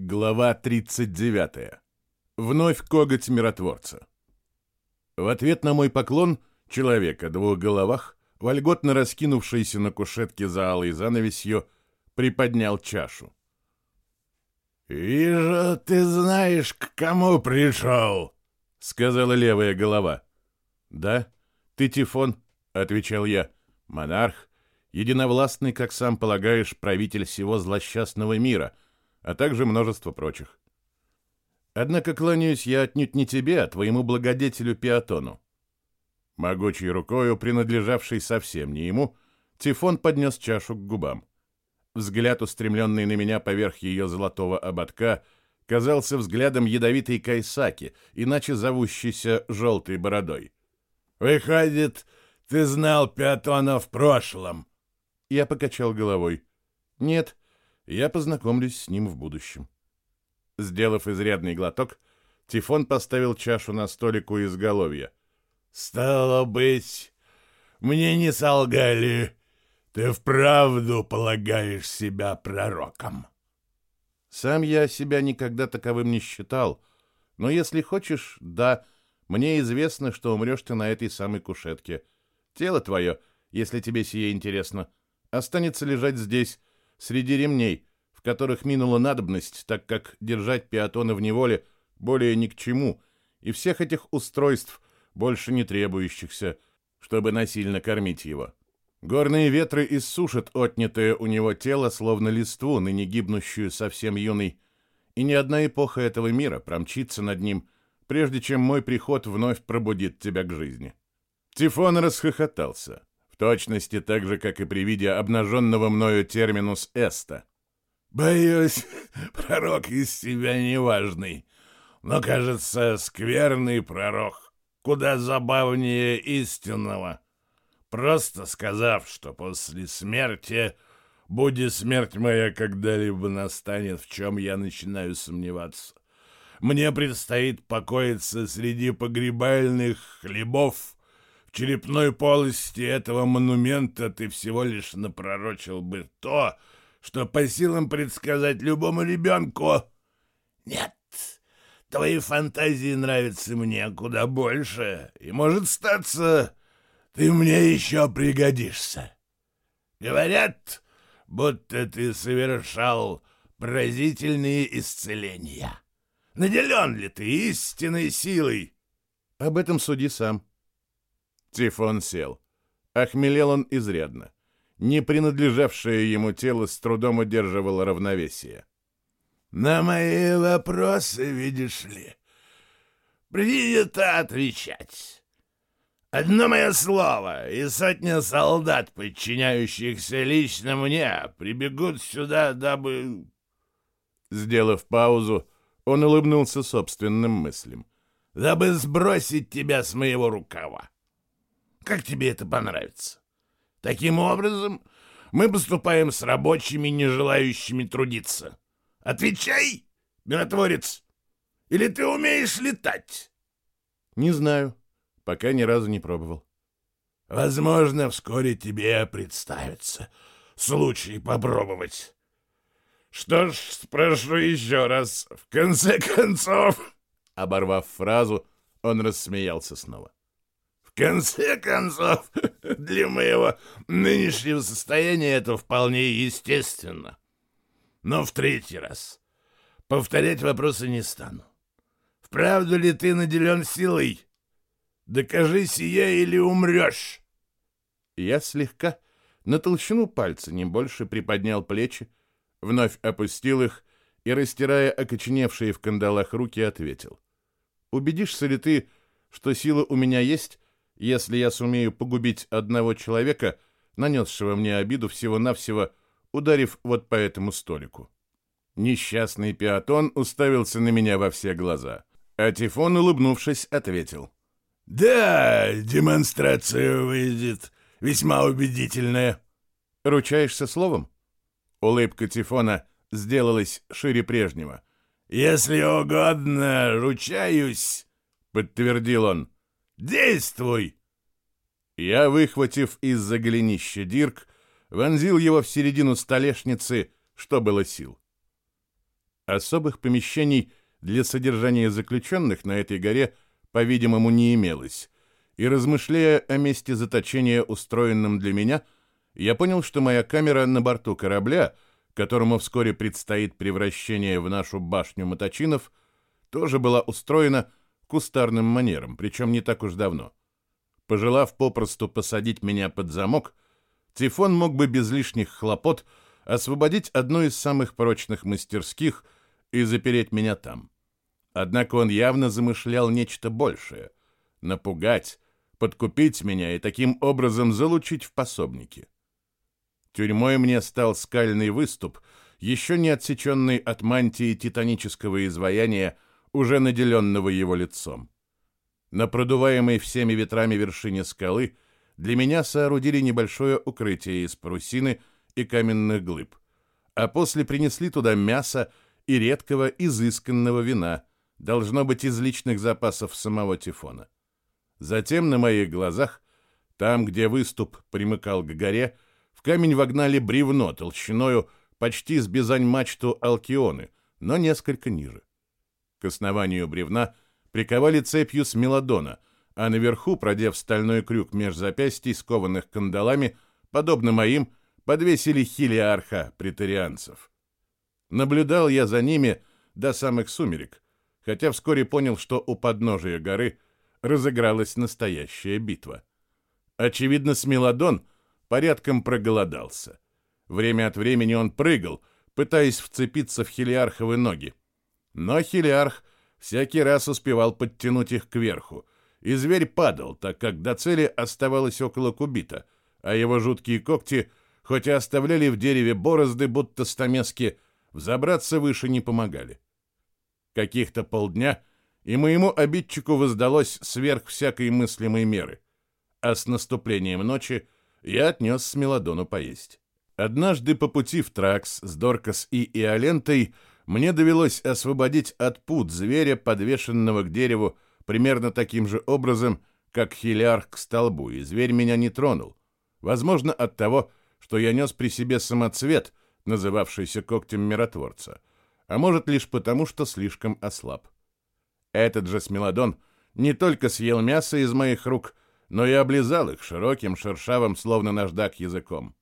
Глава 39. Вновь коготь миротворца. В ответ на мой поклон человек о двух головах, вольготно раскинувшийся на кушетке за алой занавесью, приподнял чашу. «Вижу, ты знаешь, к кому пришел», — сказала левая голова. «Да, ты Тифон», — отвечал я, — «монарх, единовластный, как сам полагаешь, правитель всего злосчастного мира — а также множество прочих. Однако кланяюсь я отнюдь не тебе, а твоему благодетелю Пиатону. Могучей рукою, принадлежавшей совсем не ему, Тифон поднес чашу к губам. Взгляд, устремленный на меня поверх ее золотого ободка, казался взглядом ядовитой кайсаки, иначе зовущейся желтой бородой. «Выходит, ты знал Пиатона в прошлом?» Я покачал головой. «Нет, я познакомлюсь с ним в будущем. Сделав изрядный глоток, Тифон поставил чашу на столик у изголовья. «Стало быть, мне не солгали. Ты вправду полагаешь себя пророком?» «Сам я себя никогда таковым не считал. Но если хочешь, да, мне известно, что умрешь ты на этой самой кушетке. Тело твое, если тебе сие интересно, останется лежать здесь, среди ремней, в которых минула надобность, так как держать пиатона в неволе более ни к чему, и всех этих устройств, больше не требующихся, чтобы насильно кормить его. Горные ветры иссушат отнятое у него тело, словно листву, ныне гибнущую совсем юной, и ни одна эпоха этого мира промчится над ним, прежде чем мой приход вновь пробудит тебя к жизни. Тифон расхохотался точности так же, как и при виде обнаженного мною терминус эста. «Боюсь, пророк из себя неважный, но, кажется, скверный пророк, куда забавнее истинного, просто сказав, что после смерти, будет смерть моя когда-либо настанет, в чем я начинаю сомневаться, мне предстоит покоиться среди погребальных хлебов, черепной полости этого монумента ты всего лишь напророчил бы то, что по силам предсказать любому ребенку. Нет, твои фантазии нравятся мне куда больше, и, может статься, ты мне еще пригодишься. Говорят, будто ты совершал поразительные исцеления. Наделен ли ты истинной силой? Об этом суди сам. Тифон сел. Охмелел он изрядно. Не принадлежавшее ему тело с трудом удерживало равновесие. «На мои вопросы, видишь ли, принято отвечать. Одно мое слово, и сотня солдат, подчиняющихся лично мне, прибегут сюда, дабы...» Сделав паузу, он улыбнулся собственным мыслям. «Дабы сбросить тебя с моего рукава. Как тебе это понравится? Таким образом, мы поступаем с рабочими, не желающими трудиться. Отвечай, миротворец! Или ты умеешь летать? Не знаю. Пока ни разу не пробовал. Возможно, вскоре тебе представится случай попробовать. Что ж, спрошу еще раз. В конце концов... Оборвав фразу, он рассмеялся снова конце концов, для моего нынешнего состояния это вполне естественно. Но в третий раз повторять вопросы не стану. Вправду ли ты наделен силой? Докажи сие или умрешь. Я слегка на толщину пальца не больше приподнял плечи, вновь опустил их и, растирая окоченевшие в кандалах руки, ответил. «Убедишься ли ты, что сила у меня есть, если я сумею погубить одного человека, нанесшего мне обиду всего-навсего, ударив вот по этому столику. Несчастный пиатон уставился на меня во все глаза, а Тифон, улыбнувшись, ответил. «Да, демонстрация выйдет весьма убедительная». «Ручаешься словом?» Улыбка Тифона сделалась шире прежнего. «Если угодно, ручаюсь», — подтвердил он. Действуй!» Я, выхватив из-за голенища дирк, вонзил его в середину столешницы, что было сил. Особых помещений для содержания заключенных на этой горе, по-видимому, не имелось, и размышляя о месте заточения, устроенном для меня, я понял, что моя камера на борту корабля, которому вскоре предстоит превращение в нашу башню моточинов, тоже была устроена кустарным манером, причем не так уж давно. Пожелав попросту посадить меня под замок, Тифон мог бы без лишних хлопот освободить одну из самых прочных мастерских и запереть меня там. Однако он явно замышлял нечто большее — напугать, подкупить меня и таким образом залучить в пособники. Тюрьмой мне стал скальный выступ, еще не отсеченный от мантии титанического изваяния, уже наделенного его лицом. На продуваемой всеми ветрами вершине скалы для меня соорудили небольшое укрытие из парусины и каменных глыб, а после принесли туда мясо и редкого изысканного вина, должно быть из личных запасов самого Тифона. Затем на моих глазах, там, где выступ примыкал к горе, в камень вогнали бревно толщиною почти с бизань-мачту Алкионы, но несколько ниже. К основанию бревна приковали цепью с мелодона, а наверху, продев стальной крюк меж запястий, скованных кандалами, подобно моим, подвесили хилиарха претарианцев. Наблюдал я за ними до самых сумерек, хотя вскоре понял, что у подножия горы разыгралась настоящая битва. Очевидно, Смелодон порядком проголодался. Время от времени он прыгал, пытаясь вцепиться в хилиарховы ноги. Но хилиарх всякий раз успевал подтянуть их кверху, и зверь падал, так как до цели оставалось около кубита, а его жуткие когти, хоть и оставляли в дереве борозды, будто стамески, взобраться выше не помогали. Каких-то полдня, и моему обидчику воздалось сверх всякой мыслимой меры, а с наступлением ночи я отнес Смелодону поесть. Однажды по пути в Тракс с Доркас и Иолентой мне довелось освободить от пут зверя, подвешенного к дереву, примерно таким же образом, как хилиарх к столбу, и зверь меня не тронул. Возможно, от того, что я нес при себе самоцвет, называвшийся когтем миротворца, а может лишь потому, что слишком ослаб. Этот же смелодон не только съел мясо из моих рук, но и облизал их широким, шершавым, словно наждак, языком.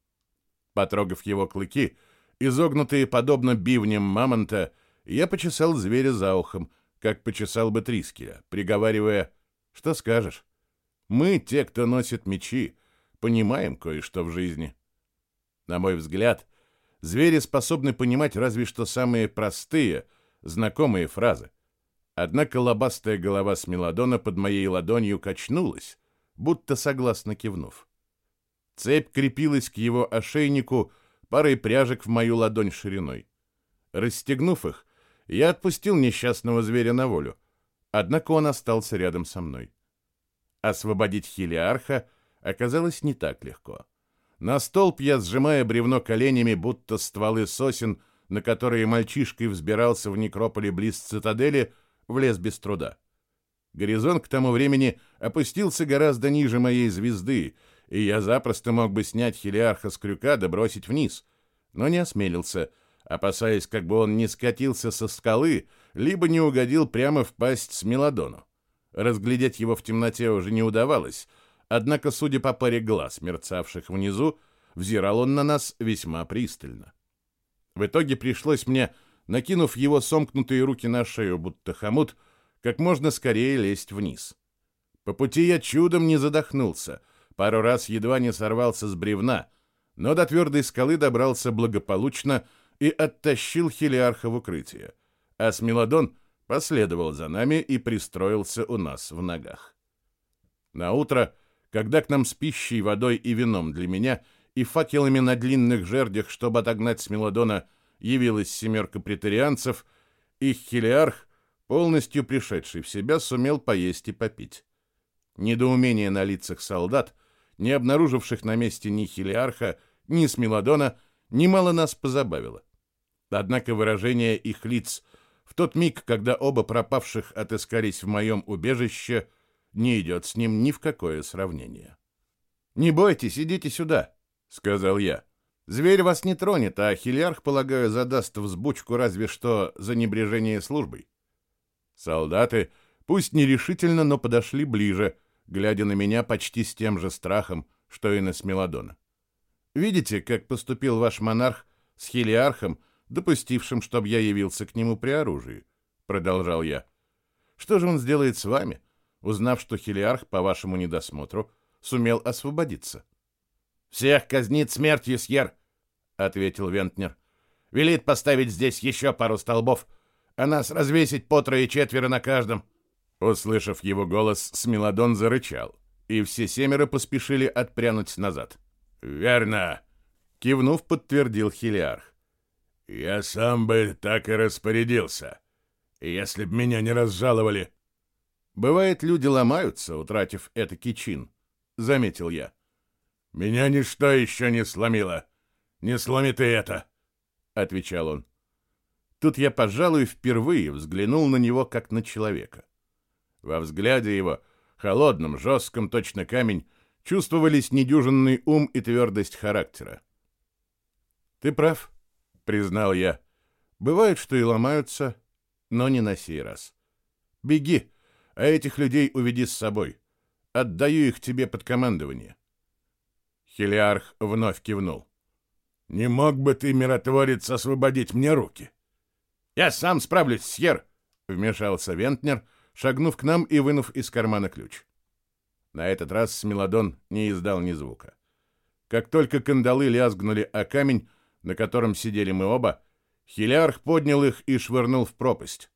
Потрогав его клыки, изогнутые подобно бивням мамонта, я почесал зверя за ухом, как почесал бы Трискеля, приговаривая, что скажешь. Мы, те, кто носит мечи, понимаем кое-что в жизни. На мой взгляд, звери способны понимать разве что самые простые, знакомые фразы. Однако лобастая голова Смелодона под моей ладонью качнулась, будто согласно кивнув. Цепь крепилась к его ошейнику, парой пряжек в мою ладонь шириной. Расстегнув их, я отпустил несчастного зверя на волю, однако он остался рядом со мной. Освободить хилиарха оказалось не так легко. На столб я, сжимая бревно коленями, будто стволы сосен, на которые мальчишкой взбирался в некрополе близ цитадели, влез без труда. Горизонт к тому времени опустился гораздо ниже моей звезды, и я запросто мог бы снять хелиарха с крюка да бросить вниз, но не осмелился, опасаясь, как бы он не скатился со скалы, либо не угодил прямо в пасть с Мелодону. Разглядеть его в темноте уже не удавалось, однако, судя по паре глаз, мерцавших внизу, взирал он на нас весьма пристально. В итоге пришлось мне, накинув его сомкнутые руки на шею, будто хомут, как можно скорее лезть вниз. По пути я чудом не задохнулся — пару раз едва не сорвался с бревна, но до твердой скалы добрался благополучно и оттащил Хелиарха в укрытие, а Смелодон последовал за нами и пристроился у нас в ногах. На утро, когда к нам с пищей, водой и вином для меня и факелами на длинных жердях, чтобы отогнать Смелодона, явилась семерка претарианцев, их Хелиарх, полностью пришедший в себя, сумел поесть и попить. Недоумение на лицах солдат — не обнаруживших на месте ни Хелиарха, ни Смелодона, немало нас позабавило. Однако выражение их лиц в тот миг, когда оба пропавших отыскались в моем убежище, не идет с ним ни в какое сравнение. «Не бойтесь, идите сюда», — сказал я. Зверь вас не тронет, а хилярх, полагаю, задаст взбучку разве что за небрежение службой. Солдаты, пусть нерешительно, но подошли ближе, глядя на меня почти с тем же страхом, что и на Смелодона. Видите, как поступил ваш монарх с хилиархом, допустившим, чтобы я явился к нему при оружии? Продолжал я. Что же он сделает с вами, узнав, что хилиарх, по вашему недосмотру, сумел освободиться? «Всех казнит смертью, Сьер», — ответил Вентнер. «Велит поставить здесь еще пару столбов, а нас развесить по трое четверо на каждом». Услышав его голос, Смелодон зарычал, и все семеро поспешили отпрянуть назад. «Верно», — кивнув, подтвердил Хилиарх. «Я сам бы так и распорядился, если б меня не разжаловали». «Бывает, люди ломаются, утратив это чин», — заметил я. «Меня ничто еще не сломило. Не сломит и это», — отвечал он. Тут я, пожалуй, впервые взглянул на него как на человека. Во взгляде его, холодном, жестком, точно камень, чувствовались недюжинный ум и твердость характера. «Ты прав», — признал я. «Бывает, что и ломаются, но не на сей раз. Беги, а этих людей уведи с собой. Отдаю их тебе под командование». Хелиарх вновь кивнул. «Не мог бы ты, миротворец, освободить мне руки?» «Я сам справлюсь, Сьер!» — вмешался Вентнер, шагнув к нам и вынув из кармана ключ. На этот раз Смелодон не издал ни звука. Как только кандалы лязгнули о камень, на котором сидели мы оба, Хилиарх поднял их и швырнул в пропасть.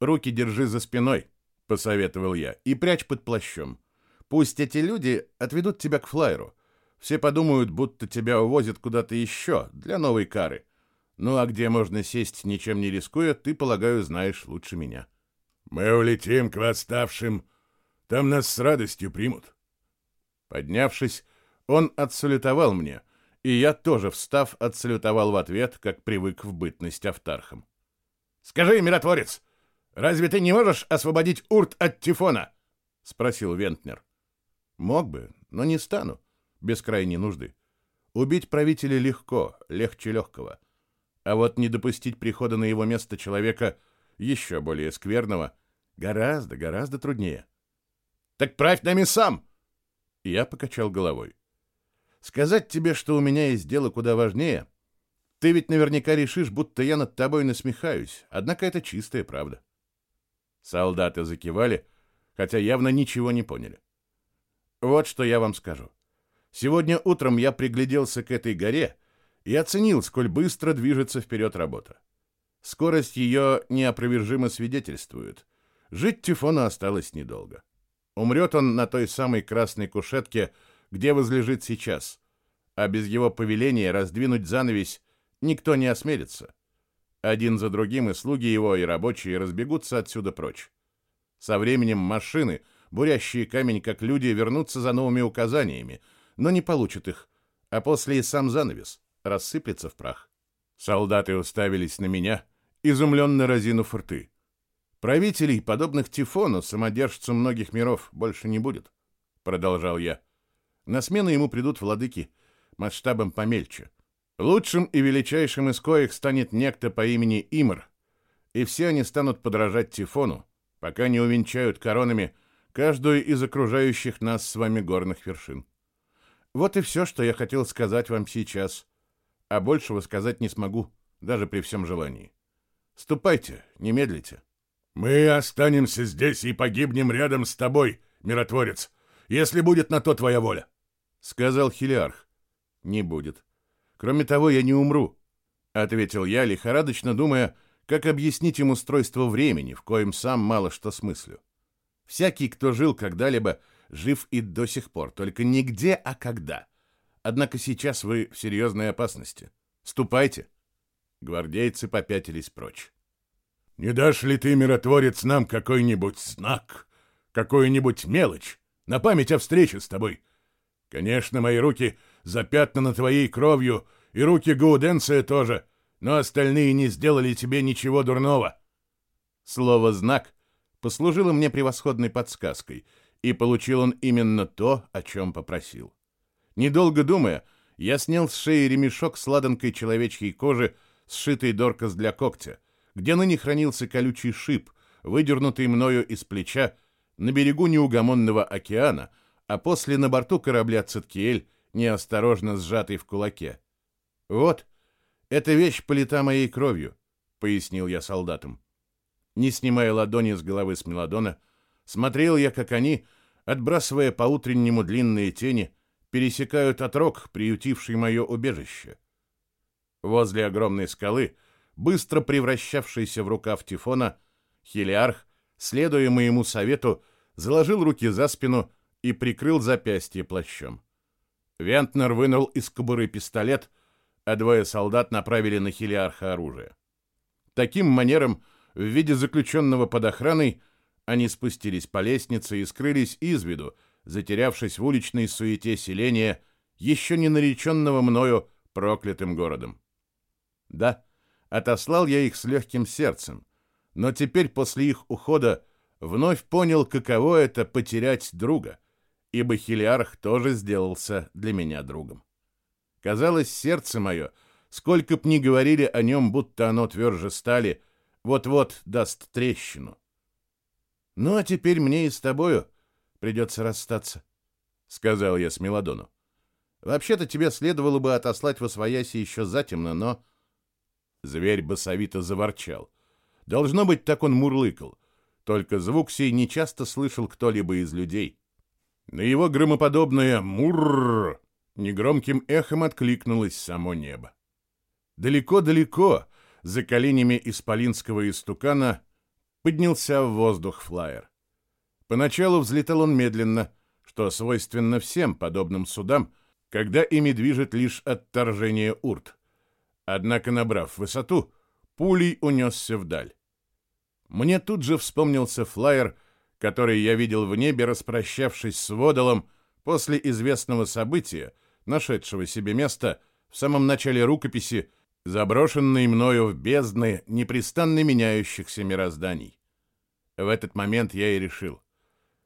«Руки держи за спиной», — посоветовал я, — «и прячь под плащом. Пусть эти люди отведут тебя к флайеру. Все подумают, будто тебя увозят куда-то еще, для новой кары. Ну а где можно сесть, ничем не рискуя, ты, полагаю, знаешь лучше меня. Мы улетим к восставшим. Там нас с радостью примут. Поднявшись, он отсалютовал мне, и я тоже, встав, отсалютовал в ответ, как привык в бытность автархом. «Скажи, миротворец, разве ты не можешь освободить Урт от Тифона?» — спросил Вентнер. «Мог бы, но не стану без крайней нужды. Убить правителя легко, легче легкого. А вот не допустить прихода на его место человека еще более скверного гораздо, гораздо труднее. «Так правь нами сам!» Я покачал головой. «Сказать тебе, что у меня есть дело куда важнее, ты ведь наверняка решишь, будто я над тобой насмехаюсь, однако это чистая правда». Солдаты закивали, хотя явно ничего не поняли. Вот что я вам скажу. Сегодня утром я пригляделся к этой горе и оценил, сколь быстро движется вперед работа. Скорость ее неопровержимо свидетельствует. Жить Тифону осталось недолго. Умрет он на той самой красной кушетке, где возлежит сейчас, а без его повеления раздвинуть занавесь никто не осмелится. Один за другим и слуги его, и рабочие разбегутся отсюда прочь. Со временем машины, бурящие камень как люди, вернутся за новыми указаниями — но не получит их, а после и сам занавес рассыплется в прах. Солдаты уставились на меня, изумленно разинув рты. Правителей, подобных Тифону, самодержцу многих миров, больше не будет, продолжал я. На смену ему придут владыки масштабом помельче. Лучшим и величайшим из коих станет некто по имени Имр, и все они станут подражать Тифону, пока не увенчают коронами каждую из окружающих нас с вами горных вершин. Вот и все, что я хотел сказать вам сейчас. А большего сказать не смогу, даже при всем желании. Ступайте, не медлите. Мы останемся здесь и погибнем рядом с тобой, миротворец, если будет на то твоя воля, — сказал Хилиарх. Не будет. Кроме того, я не умру, — ответил я, лихорадочно думая, как объяснить им устройство времени, в коем сам мало что смыслю. Всякий, кто жил когда-либо, жив и до сих пор, только не где, а когда. Однако сейчас вы в серьезной опасности. Ступайте. Гвардейцы попятились прочь. Не дашь ли ты, миротворец, нам какой-нибудь знак, какую-нибудь мелочь на память о встрече с тобой? Конечно, мои руки запятнаны твоей кровью, и руки Гауденция тоже, но остальные не сделали тебе ничего дурного. Слово «знак» послужило мне превосходной подсказкой — и получил он именно то, о чем попросил. Недолго думая, я снял с шеи ремешок с ладанкой человечьей кожи, сшитый доркас для когтя, где ныне хранился колючий шип, выдернутый мною из плеча на берегу неугомонного океана, а после на борту корабля Циткиэль, неосторожно сжатый в кулаке. «Вот, эта вещь полита моей кровью», — пояснил я солдатам. Не снимая ладони с головы Смелодона, смотрел я, как они, отбрасывая по-утреннему длинные тени, пересекают отрог, приютивший мое убежище. Возле огромной скалы, быстро превращавшейся в рукав Тифона, Хелиарх, следуя моему совету, заложил руки за спину и прикрыл запястье плащом. Вентнер вынул из кобуры пистолет, а двое солдат направили на Хелиарха оружие. Таким манером, в виде заключенного под охраной, они спустились по лестнице и скрылись из виду, затерявшись в уличной суете селения, еще не нареченного мною проклятым городом. Да, отослал я их с легким сердцем, но теперь после их ухода вновь понял, каково это потерять друга, ибо Хелиарх тоже сделался для меня другом. Казалось, сердце мое, сколько б ни говорили о нем, будто оно тверже стали, вот-вот даст трещину. Ну, а теперь мне и с тобою придется расстаться, — сказал я с Мелодону. Вообще-то тебе следовало бы отослать во свояси еще затемно, но... Зверь басовито заворчал. Должно быть, так он мурлыкал. Только звук сей нечасто слышал кто-либо из людей. На его громоподобное «мурррр» негромким эхом откликнулось само небо. Далеко-далеко, за коленями исполинского истукана, поднялся в воздух флайер. Поначалу взлетал он медленно, что свойственно всем подобным судам, когда ими движет лишь отторжение урт. Однако, набрав высоту, пулей унесся вдаль. Мне тут же вспомнился флайер, который я видел в небе, распрощавшись с Водолом после известного события, нашедшего себе место в самом начале рукописи, заброшенной мною в бездны непрестанно меняющихся мирозданий. В этот момент я и решил,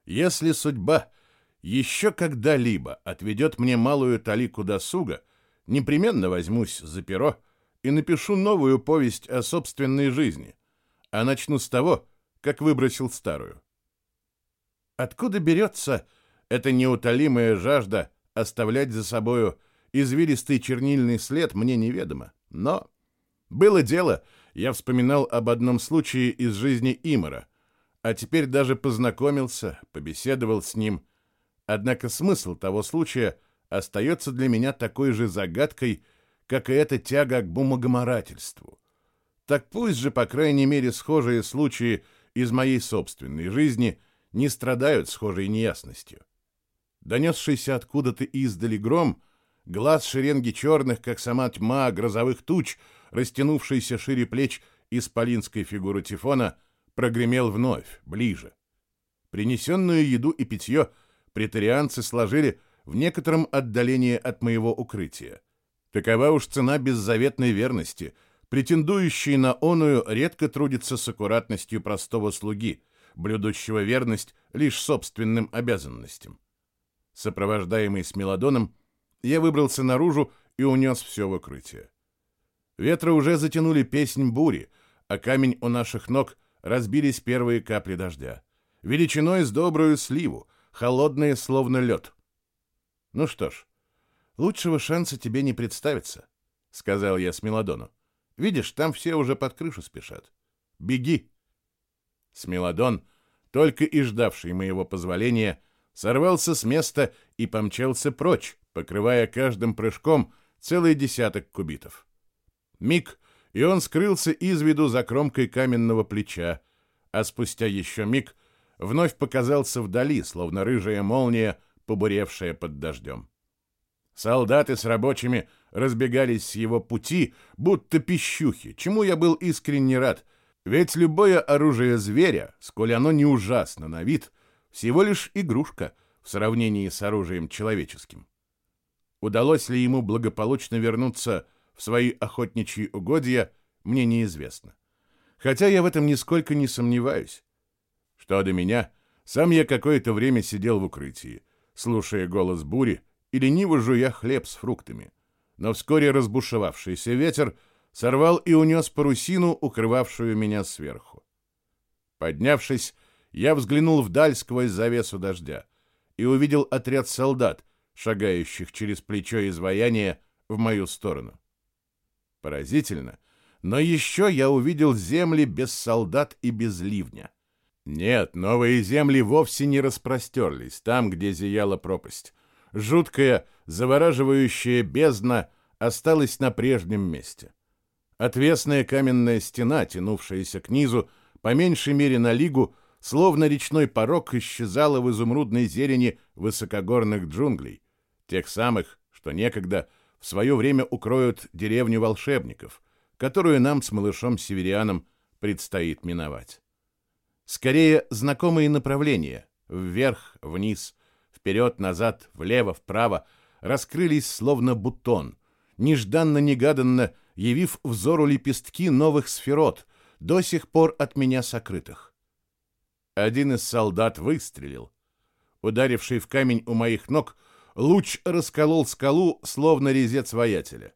если судьба еще когда-либо отведет мне малую талику досуга, непременно возьмусь за перо и напишу новую повесть о собственной жизни, а начну с того, как выбросил старую. Откуда берется эта неутолимая жажда оставлять за собою извилистый чернильный след, мне неведомо. Но было дело, я вспоминал об одном случае из жизни Имара, а теперь даже познакомился, побеседовал с ним. Однако смысл того случая остается для меня такой же загадкой, как и эта тяга к бумагоморательству. Так пусть же, по крайней мере, схожие случаи из моей собственной жизни не страдают схожей неясностью. Донесшийся откуда-то издали гром, глаз шеренги черных, как сама тьма грозовых туч, растянувшийся шире плеч исполинской фигуры Тифона, прогремел вновь, ближе. Принесенную еду и питье претарианцы сложили в некотором отдалении от моего укрытия. Такова уж цена беззаветной верности. Претендующий на оную редко трудится с аккуратностью простого слуги, блюдущего верность лишь собственным обязанностям. Сопровождаемый с Мелодоном, я выбрался наружу и унес все в укрытие. Ветры уже затянули песнь бури, а камень у наших ног разбились первые капли дождя. Величиной с добрую сливу, холодные, словно лед. Ну что ж, лучшего шанса тебе не представится, — сказал я Смелодону. Видишь, там все уже под крышу спешат. Беги. Смелодон, только и ждавший моего позволения, сорвался с места и помчался прочь, покрывая каждым прыжком целый десяток кубитов. Миг, и он скрылся из виду за кромкой каменного плеча, а спустя еще миг вновь показался вдали, словно рыжая молния, побуревшая под дождем. Солдаты с рабочими разбегались с его пути, будто пищухи, чему я был искренне рад, ведь любое оружие зверя, сколь оно не ужасно на вид, всего лишь игрушка в сравнении с оружием человеческим. Удалось ли ему благополучно вернуться в свои охотничьи угодья, мне неизвестно. Хотя я в этом нисколько не сомневаюсь. Что до меня, сам я какое-то время сидел в укрытии, слушая голос бури и лениво жуя хлеб с фруктами. но вскоре разбушевавшийся ветер сорвал и унес парусину, укрывавшую меня сверху. Поднявшись, я взглянул вдаль сквозь завесу дождя и увидел отряд солдат, шагающих через плечо изваяния в мою сторону. Поразительно, но еще я увидел земли без солдат и без ливня. Нет, новые земли вовсе не распростерлись там, где зияла пропасть. Жуткая, завораживающая бездна осталась на прежнем месте. Отвесная каменная стена, тянувшаяся к низу, по меньшей мере на лигу, словно речной порог, исчезала в изумрудной зелени высокогорных джунглей, тех самых, что некогда в свое время укроют деревню волшебников, которую нам с малышом Северианом предстоит миновать. Скорее, знакомые направления — вверх, вниз, вперед, назад, влево, вправо — раскрылись словно бутон, нежданно-негаданно явив взору лепестки новых сферот, до сих пор от меня сокрытых. Один из солдат выстрелил. Ударивший в камень у моих ног, луч расколол скалу, словно резец воятеля.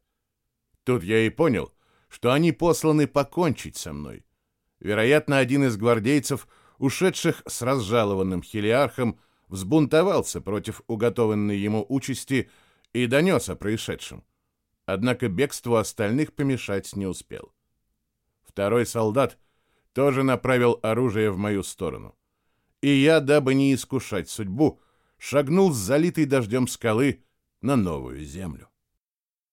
Тут я и понял, что они посланы покончить со мной. Вероятно, один из гвардейцев, ушедших с разжалованным хелиархом, взбунтовался против уготованной ему участи и донес о происшедшем. Однако бегству остальных помешать не успел. Второй солдат тоже направил оружие в мою сторону. И я, дабы не искушать судьбу, шагнул с залитой дождем скалы на новую землю.